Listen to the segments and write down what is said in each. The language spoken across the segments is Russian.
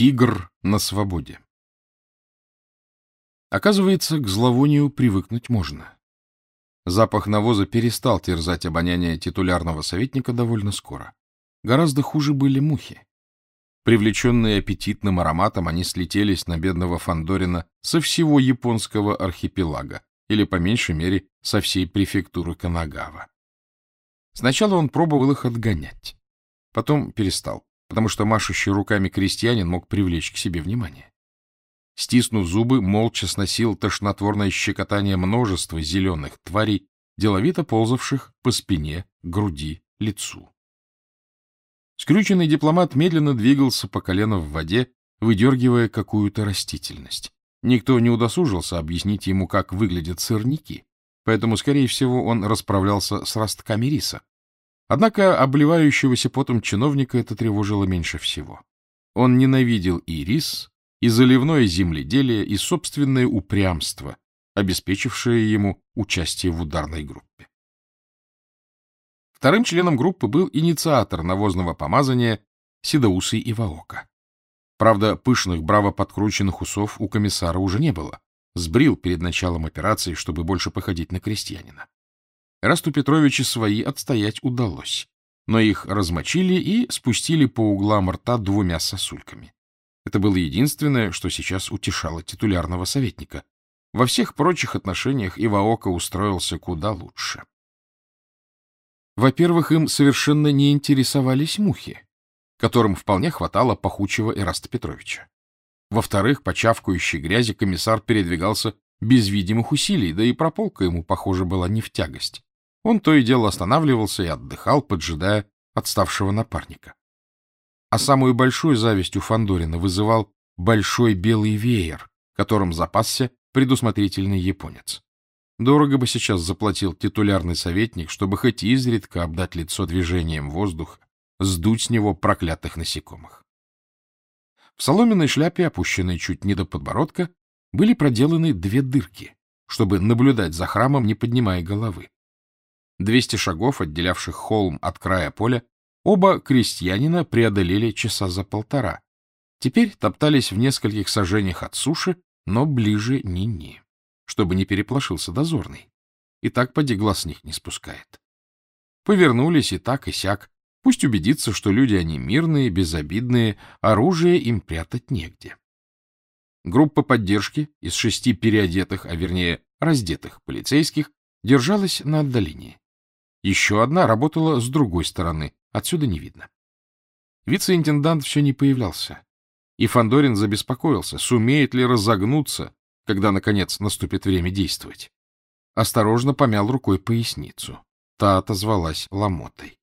Тигр на свободе. Оказывается, к зловонию привыкнуть можно. Запах навоза перестал терзать обоняние титулярного советника довольно скоро. Гораздо хуже были мухи. Привлеченные аппетитным ароматом, они слетелись на бедного Фандорина со всего японского архипелага, или, по меньшей мере, со всей префектуры Канагава. Сначала он пробовал их отгонять, потом перестал потому что машущий руками крестьянин мог привлечь к себе внимание. Стиснув зубы, молча сносил тошнотворное щекотание множества зеленых тварей, деловито ползавших по спине, груди, лицу. Скрюченный дипломат медленно двигался по колено в воде, выдергивая какую-то растительность. Никто не удосужился объяснить ему, как выглядят сырники, поэтому, скорее всего, он расправлялся с ростками риса. Однако обливающегося потом чиновника это тревожило меньше всего. Он ненавидел и рис, и заливное земледелие, и собственное упрямство, обеспечившее ему участие в ударной группе. Вторым членом группы был инициатор навозного помазания Седоусый Иваока. Правда, пышных, браво подкрученных усов у комиссара уже не было. Сбрил перед началом операции, чтобы больше походить на крестьянина. Расту Петровича свои отстоять удалось, но их размочили и спустили по углам рта двумя сосульками. Это было единственное, что сейчас утешало титулярного советника. Во всех прочих отношениях Иваока устроился куда лучше. Во-первых, им совершенно не интересовались мухи, которым вполне хватало пахучего Ираста Петровича. Во-вторых, по чавкающей грязи комиссар передвигался без видимых усилий, да и прополка ему, похоже, была не в тягость. Он то и дело останавливался и отдыхал, поджидая отставшего напарника. А самую большую зависть у Фандорина вызывал большой белый веер, которым запасся предусмотрительный японец. Дорого бы сейчас заплатил титулярный советник, чтобы хоть изредка обдать лицо движением воздуха, сдуть с него проклятых насекомых. В соломенной шляпе, опущенной чуть не до подбородка, были проделаны две дырки, чтобы наблюдать за храмом, не поднимая головы. Двести шагов, отделявших холм от края поля, оба крестьянина преодолели часа за полтора. Теперь топтались в нескольких сажениях от суши, но ближе ни-ни, чтобы не переплошился дозорный. И так поди глаз с них не спускает. Повернулись и так, и сяк. Пусть убедится, что люди они мирные, безобидные, оружие им прятать негде. Группа поддержки из шести переодетых, а вернее раздетых полицейских держалась на отдалении. Еще одна работала с другой стороны, отсюда не видно. Вице-интендант все не появлялся, и Фандорин забеспокоился, сумеет ли разогнуться, когда, наконец, наступит время действовать. Осторожно помял рукой поясницу. Та отозвалась ломотой.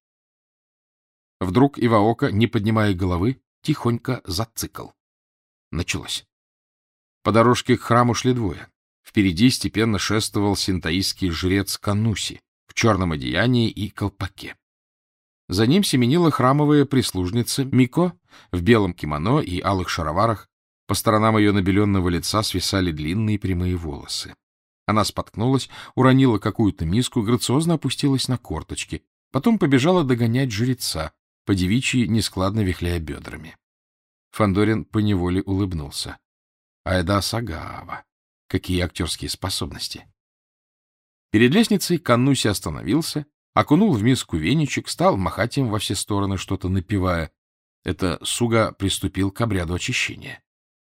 Вдруг Иваока, не поднимая головы, тихонько зацикал. Началось. По дорожке к храму шли двое. Впереди степенно шествовал синтаистский жрец Кануси, черном одеянии и колпаке. За ним семенила храмовая прислужница Мико в белом кимоно и алых шароварах. По сторонам ее набеленного лица свисали длинные прямые волосы. Она споткнулась, уронила какую-то миску, грациозно опустилась на корточки, потом побежала догонять жреца, по девичьи нескладно вихляя бедрами. Фандорин поневоле улыбнулся. Айда Сагава! Какие актерские способности! Перед лестницей Каннуси остановился, окунул в миску веничек, стал махать им во все стороны, что-то напевая. Это Суга приступил к обряду очищения.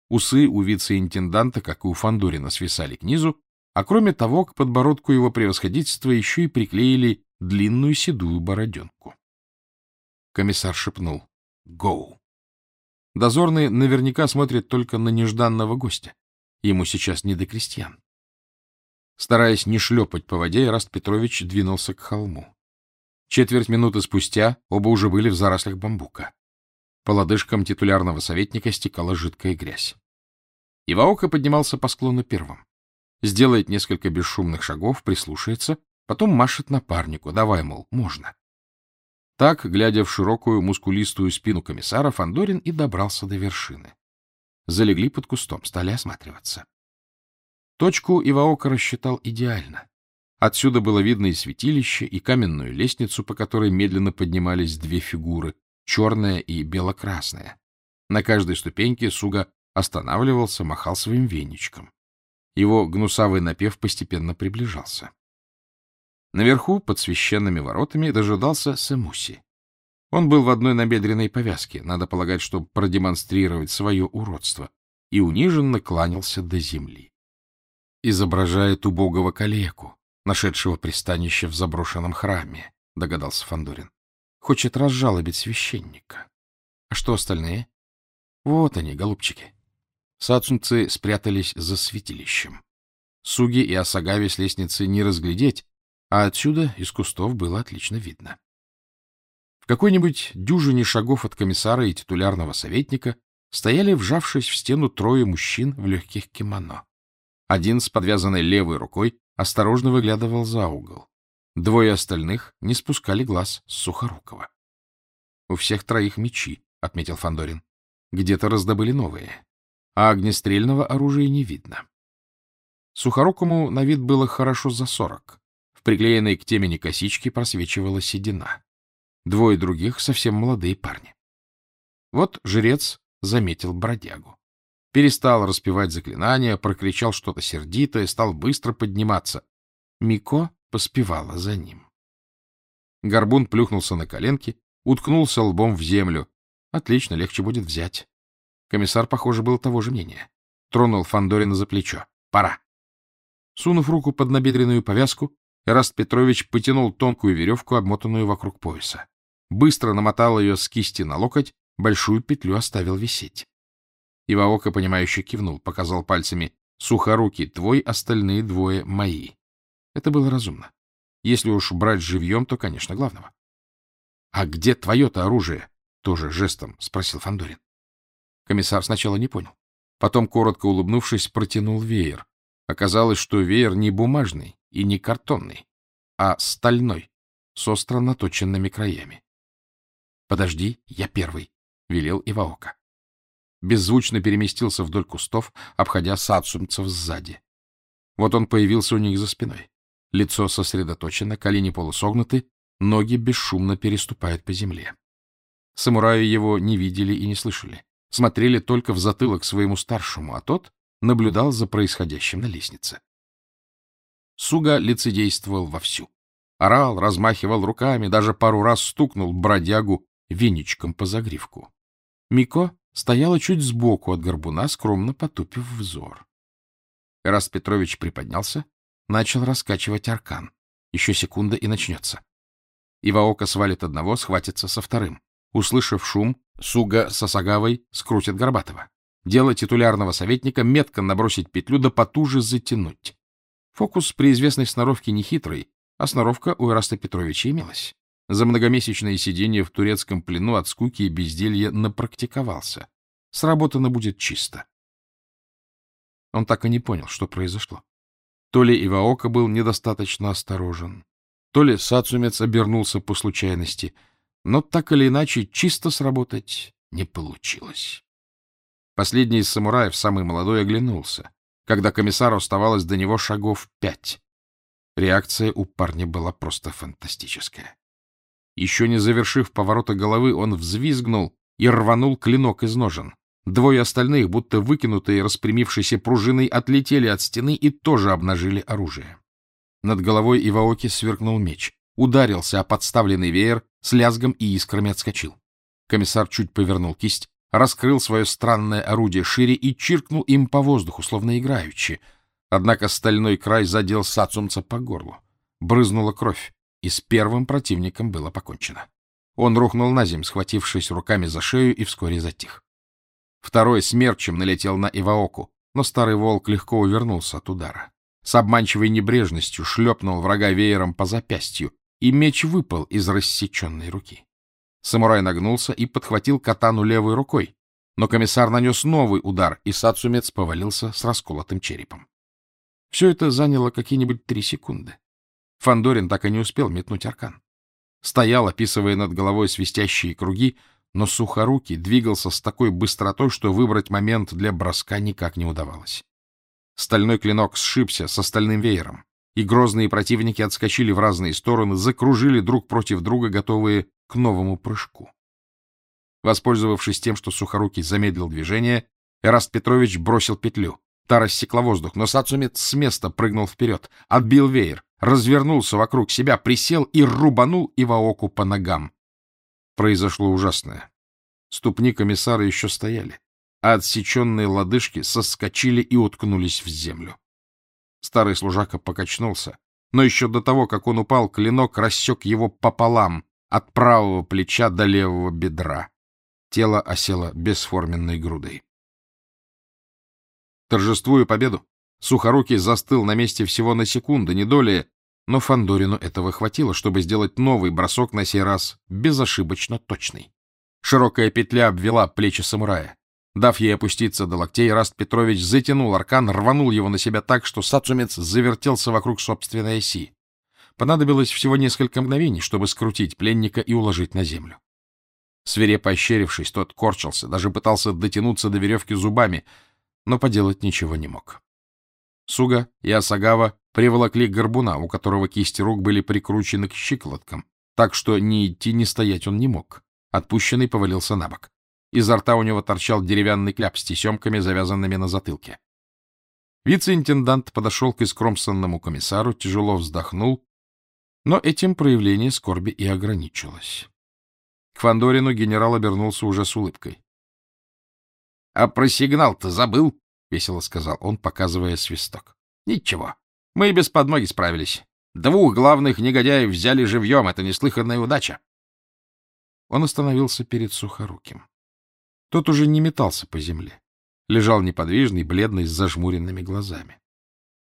Усы у вице-интенданта, как и у Фандорина, свисали к низу, а кроме того, к подбородку его превосходительства еще и приклеили длинную седую бороденку. Комиссар шепнул «Гоу». Дозорный наверняка смотрит только на нежданного гостя. Ему сейчас не до крестьян. Стараясь не шлепать по воде, Раст Петрович двинулся к холму. Четверть минуты спустя оба уже были в зарослях бамбука. По лодыжкам титулярного советника стекала жидкая грязь. Иваока поднимался по склону первым. Сделает несколько бесшумных шагов, прислушается, потом машет напарнику. Давай, мол, можно. Так, глядя в широкую мускулистую спину комиссара, Фандорин и добрался до вершины. Залегли под кустом, стали осматриваться. Точку Иваока рассчитал идеально. Отсюда было видно и святилище, и каменную лестницу, по которой медленно поднимались две фигуры — черная и бело-красная. На каждой ступеньке Суга останавливался, махал своим веничком. Его гнусавый напев постепенно приближался. Наверху, под священными воротами, дожидался Сэмуси. Он был в одной набедренной повязке, надо полагать, чтобы продемонстрировать свое уродство, и униженно кланялся до земли. Изображает убогого калеку, нашедшего пристанище в заброшенном храме, догадался Фандорин. Хочет разжалобить священника. А что остальные? Вот они, голубчики. Сацунцы спрятались за святилищем. Суги и Асагави с лестницы не разглядеть, а отсюда из кустов было отлично видно. В какой-нибудь дюжине шагов от комиссара и титулярного советника стояли, вжавшись в стену, трое мужчин в легких кимоно. Один с подвязанной левой рукой осторожно выглядывал за угол. Двое остальных не спускали глаз с Сухорукова. — У всех троих мечи, — отметил Фандорин. Где-то раздобыли новые, а огнестрельного оружия не видно. Сухорукому на вид было хорошо за сорок. В приклеенной к темени косичке просвечивала седина. Двое других — совсем молодые парни. Вот жрец заметил бродягу. Перестал распевать заклинания, прокричал что-то сердитое, стал быстро подниматься. Мико поспевала за ним. Горбун плюхнулся на коленки, уткнулся лбом в землю. Отлично, легче будет взять. Комиссар, похоже, был того же мнения. Тронул Фандорина за плечо. Пора. Сунув руку под набедренную повязку, Эраст Петрович потянул тонкую веревку, обмотанную вокруг пояса быстро намотал ее с кисти на локоть, большую петлю оставил висеть. Иваока, понимающе кивнул, показал пальцами «Сухоруки твой, остальные двое мои». Это было разумно. Если уж брать живьем, то, конечно, главного. — А где твое-то оружие? — тоже жестом спросил Фандорин. Комиссар сначала не понял. Потом, коротко улыбнувшись, протянул веер. Оказалось, что веер не бумажный и не картонный, а стальной, с остро наточенными краями. — Подожди, я первый, — велел Иваока. Беззвучно переместился вдоль кустов, обходя сацумцев сзади. Вот он появился у них за спиной. Лицо сосредоточено, колени полусогнуты, ноги бесшумно переступают по земле. Самураи его не видели и не слышали, смотрели только в затылок своему старшему, а тот наблюдал за происходящим на лестнице. Суга лицедействовал вовсю. Орал, размахивал руками, даже пару раз стукнул бродягу веничком по загривку. Мико стояла чуть сбоку от горбуна, скромно потупив взор. Раст Петрович приподнялся, начал раскачивать аркан. Еще секунда и начнется. Иваока свалит одного, схватится со вторым. Услышав шум, Суга с Осагавой скрутит Горбатова. Дело титулярного советника — метко набросить петлю да потуже затянуть. Фокус при известной сноровке нехитрый, а сноровка у Ираста Петровича имелась. За многомесячное сидение в турецком плену от скуки и безделья напрактиковался. Сработано будет чисто. Он так и не понял, что произошло. То ли Иваока был недостаточно осторожен, то ли Сацумец обернулся по случайности, но так или иначе чисто сработать не получилось. Последний из самураев, самый молодой, оглянулся, когда комиссару оставалось до него шагов пять. Реакция у парня была просто фантастическая. Еще не завершив поворота головы, он взвизгнул и рванул клинок из ножен. Двое остальных, будто выкинутые распрямившейся пружиной, отлетели от стены и тоже обнажили оружие. Над головой Иваоки сверкнул меч, ударился о подставленный веер, с лязгом и искрами отскочил. Комиссар чуть повернул кисть, раскрыл свое странное орудие шире и чиркнул им по воздуху, словно играючи. Однако стальной край задел Сацумца по горлу. Брызнула кровь и с первым противником было покончено. Он рухнул на земь, схватившись руками за шею, и вскоре затих. Второй смерчем налетел на Иваоку, но старый волк легко увернулся от удара. С обманчивой небрежностью шлепнул врага веером по запястью, и меч выпал из рассеченной руки. Самурай нагнулся и подхватил катану левой рукой, но комиссар нанес новый удар, и Сацумец повалился с расколотым черепом. Все это заняло какие-нибудь три секунды. Фандорин так и не успел метнуть аркан. Стоял, описывая над головой свистящие круги, но сухорукий двигался с такой быстротой, что выбрать момент для броска никак не удавалось. Стальной клинок сшибся с остальным веером, и грозные противники отскочили в разные стороны, закружили друг против друга, готовые к новому прыжку. Воспользовавшись тем, что Сухорукий замедлил движение, Эраст Петрович бросил петлю. Та рассекла воздух, но Сацумец с места прыгнул вперед, отбил веер, развернулся вокруг себя, присел и рубанул Иваоку по ногам. Произошло ужасное. Ступни комиссара еще стояли, а отсеченные лодыжки соскочили и уткнулись в землю. Старый служака покачнулся, но еще до того, как он упал, клинок рассек его пополам, от правого плеча до левого бедра. Тело осело бесформенной грудой. Торжествуя победу, Сухорукий застыл на месте всего на секунду, не долее, но Фандорину этого хватило, чтобы сделать новый бросок на сей раз безошибочно точный. Широкая петля обвела плечи самурая. Дав ей опуститься до локтей, Раст Петрович затянул аркан, рванул его на себя так, что сацумец завертелся вокруг собственной оси. Понадобилось всего несколько мгновений, чтобы скрутить пленника и уложить на землю. Свирепо ощерившись, тот корчился, даже пытался дотянуться до веревки зубами, но поделать ничего не мог. Суга и Асагава приволокли горбуна, у которого кисти рук были прикручены к щиколоткам, так что ни идти, ни стоять он не мог. Отпущенный повалился на бок. Изо рта у него торчал деревянный кляп с тесемками, завязанными на затылке. Вице-интендант подошел к искромсанному комиссару, тяжело вздохнул, но этим проявление скорби и ограничилось. К Фандорину генерал обернулся уже с улыбкой. — А про сигнал-то забыл, — весело сказал он, показывая свисток. — Ничего, мы и без подмоги справились. Двух главных негодяев взяли живьем, это неслыханная удача. Он остановился перед Сухоруким. Тот уже не метался по земле. Лежал неподвижный, бледный, с зажмуренными глазами.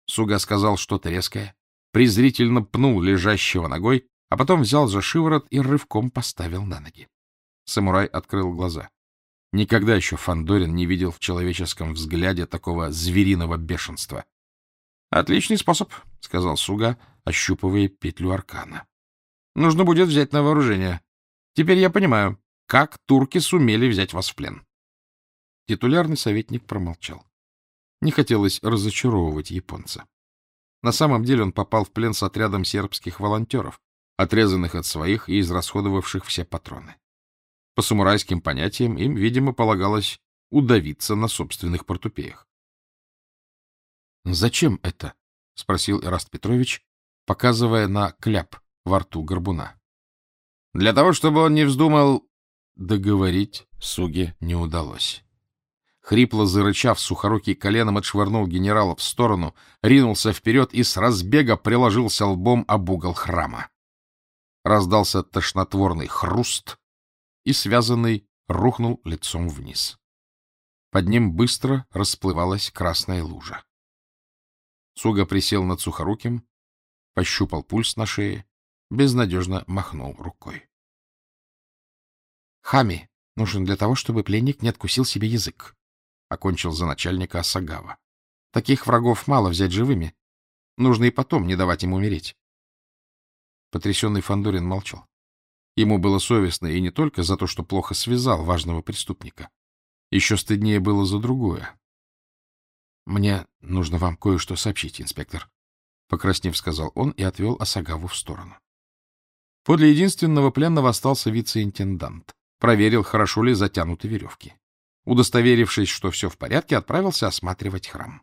Суга сказал что-то резкое, презрительно пнул лежащего ногой, а потом взял за шиворот и рывком поставил на ноги. Самурай открыл глаза. Никогда еще Фандорин не видел в человеческом взгляде такого звериного бешенства. — Отличный способ, — сказал Суга, ощупывая петлю аркана. — Нужно будет взять на вооружение. Теперь я понимаю, как турки сумели взять вас в плен. Титулярный советник промолчал. Не хотелось разочаровывать японца. На самом деле он попал в плен с отрядом сербских волонтеров, отрезанных от своих и израсходовавших все патроны. По самурайским понятиям им, видимо, полагалось удавиться на собственных портупеях. — Зачем это? — спросил Эраст Петрович, показывая на кляп во рту горбуна. — Для того, чтобы он не вздумал... Договорить Суге не удалось. Хрипло зарычав, сухорукий коленом отшвырнул генерала в сторону, ринулся вперед и с разбега приложился лбом об угол храма. Раздался тошнотворный хруст, и связанный рухнул лицом вниз. Под ним быстро расплывалась красная лужа. Суга присел над сухоруким, пощупал пульс на шее, безнадежно махнул рукой. — Хами нужен для того, чтобы пленник не откусил себе язык, — окончил за начальника Асагава. — Таких врагов мало взять живыми. Нужно и потом не давать им умереть. Потрясенный Фандорин молчал. Ему было совестно и не только за то, что плохо связал важного преступника. Еще стыднее было за другое. — Мне нужно вам кое-что сообщить, инспектор, — покраснев, сказал он и отвел Асагаву в сторону. Подле единственного пленного остался вице-интендант. Проверил, хорошо ли затянуты веревки. Удостоверившись, что все в порядке, отправился осматривать храм.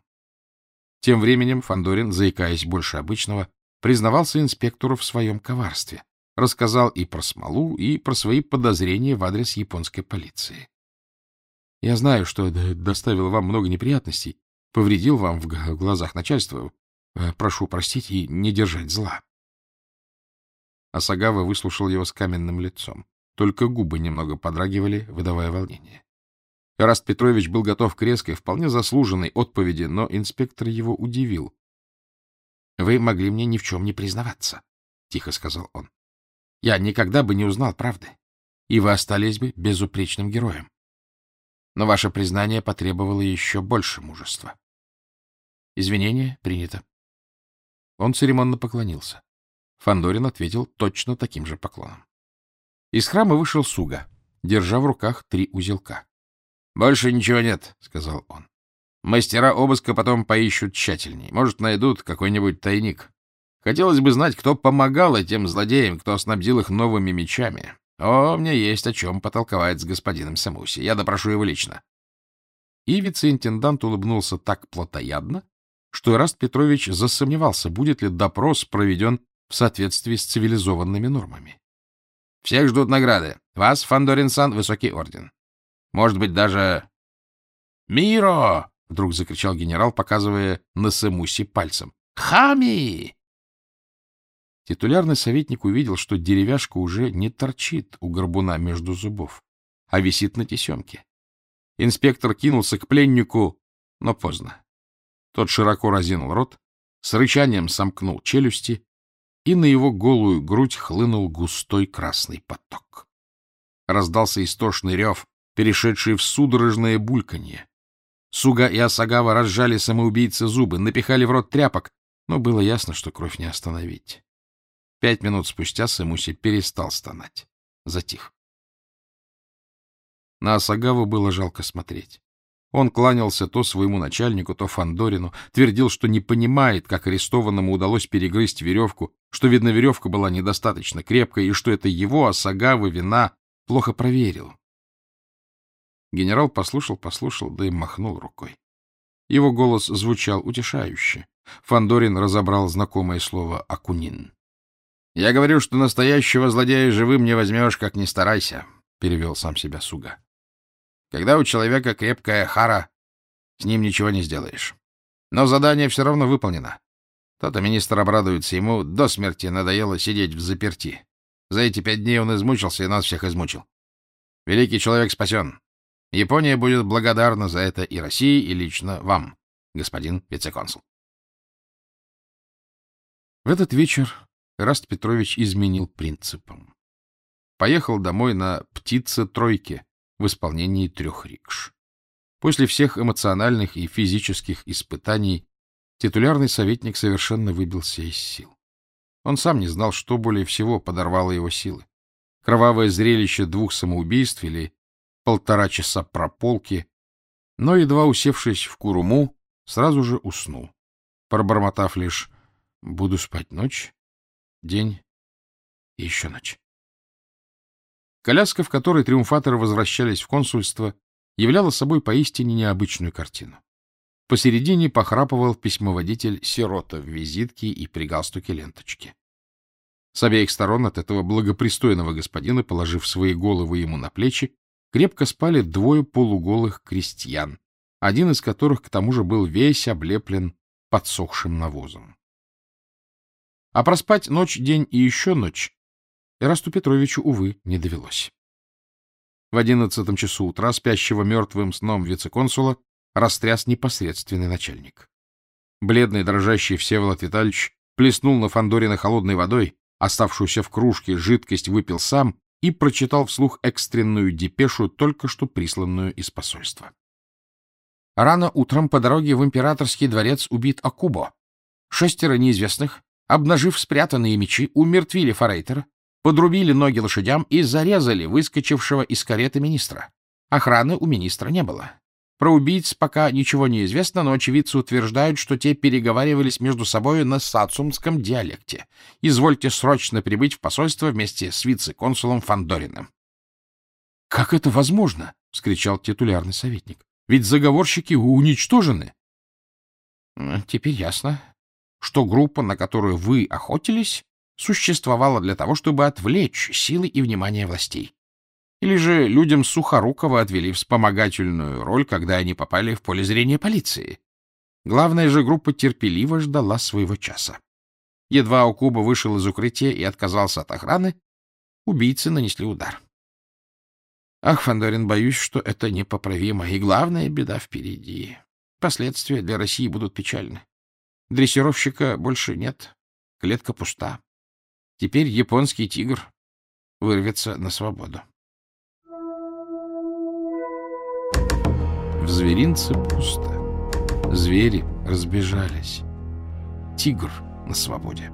Тем временем Фандорин, заикаясь больше обычного, признавался инспектору в своем коварстве рассказал и про смолу, и про свои подозрения в адрес японской полиции. Я знаю, что доставил вам много неприятностей, повредил вам в глазах начальства. Э, прошу простить и не держать зла. Асагава выслушал его с каменным лицом. Только губы немного подрагивали, выдавая волнение. Раст Петрович был готов к резкой, вполне заслуженной отповеди, но инспектор его удивил. — Вы могли мне ни в чем не признаваться, — тихо сказал он я никогда бы не узнал правды, и вы остались бы безупречным героем. Но ваше признание потребовало еще больше мужества. Извинение принято. Он церемонно поклонился. Фандорин ответил точно таким же поклоном. Из храма вышел Суга, держа в руках три узелка. — Больше ничего нет, — сказал он. — Мастера обыска потом поищут тщательней. Может, найдут какой-нибудь тайник. Хотелось бы знать, кто помогал этим злодеям, кто снабдил их новыми мечами. — О, мне есть о чем потолковать с господином Самуси. Я допрошу его лично. И вице-интендант улыбнулся так плотоядно, что Ираст Петрович засомневался, будет ли допрос проведен в соответствии с цивилизованными нормами. — Всех ждут награды. Вас, Фандорин-сан, высокий орден. Может быть, даже... — Миро! — вдруг закричал генерал, показывая на Сэмуси пальцем. — Хами! Титулярный советник увидел, что деревяшка уже не торчит у горбуна между зубов, а висит на тесемке. Инспектор кинулся к пленнику, но поздно. Тот широко разинул рот, с рычанием сомкнул челюсти, и на его голую грудь хлынул густой красный поток. Раздался истошный рев, перешедший в судорожное бульканье. Суга и Асагава разжали самоубийцы зубы, напихали в рот тряпок, но было ясно, что кровь не остановить. Пять минут спустя Сэмуси перестал стонать. Затих. На Асагаву было жалко смотреть. Он кланялся то своему начальнику, то Фандорину, твердил, что не понимает, как арестованному удалось перегрызть веревку, что, видно, веревка была недостаточно крепкой, и что это его, Асагавы, вина, плохо проверил. Генерал послушал, послушал, да и махнул рукой. Его голос звучал утешающе. Фандорин разобрал знакомое слово «акунин». — Я говорю, что настоящего злодея живым не возьмешь, как ни старайся, — перевел сам себя Суга. — Когда у человека крепкая хара, с ним ничего не сделаешь. Но задание все равно выполнено. То-то министр обрадуется, ему до смерти надоело сидеть в заперти. За эти пять дней он измучился и нас всех измучил. Великий человек спасен. Япония будет благодарна за это и России, и лично вам, господин вице-консул. В этот вечер Раст Петрович изменил принципам. Поехал домой на «птице-тройке» в исполнении трех рикш. После всех эмоциональных и физических испытаний титулярный советник совершенно выбился из сил. Он сам не знал, что более всего подорвало его силы. Кровавое зрелище двух самоубийств или полтора часа прополки, но, едва усевшись в Куруму, сразу же уснул, пробормотав лишь «буду спать ночь, день и еще ночь. Коляска, в которой триумфаторы возвращались в консульство, являла собой поистине необычную картину. Посередине похрапывал письмоводитель Сирота в визитке и при галстуке ленточки. С обеих сторон от этого благопристойного господина, положив свои головы ему на плечи, крепко спали двое полуголых крестьян, один из которых к тому же был весь облеплен подсохшим навозом. А проспать ночь, день и еще ночь Ирасту Петровичу, увы, не довелось. В одиннадцатом часу утра спящего мертвым сном вице-консула растряс непосредственный начальник. Бледный, дрожащий Всеволод Витальевич плеснул на Фандорина холодной водой, оставшуюся в кружке жидкость выпил сам и прочитал вслух экстренную депешу, только что присланную из посольства. Рано утром по дороге в императорский дворец убит Акубо. Шестеро неизвестных обнажив спрятанные мечи, умертвили форейтера, подрубили ноги лошадям и зарезали выскочившего из кареты министра. Охраны у министра не было. Про убийц пока ничего не известно, но очевидцы утверждают, что те переговаривались между собой на сацумском диалекте. Извольте срочно прибыть в посольство вместе с вице-консулом Фандориным. — Как это возможно? — вскричал титулярный советник. — Ведь заговорщики уничтожены. — Теперь ясно, что группа, на которую вы охотились, существовала для того, чтобы отвлечь силы и внимание властей. Или же людям Сухорукова отвели вспомогательную роль, когда они попали в поле зрения полиции. Главная же группа терпеливо ждала своего часа. Едва Окуба вышел из укрытия и отказался от охраны, убийцы нанесли удар. Ах, Фандорин, боюсь, что это непоправимо, и главная беда впереди. Последствия для России будут печальны. Дрессировщика больше нет. Клетка пуста. Теперь японский тигр вырвется на свободу. В зверинце пусто. Звери разбежались. Тигр на свободе.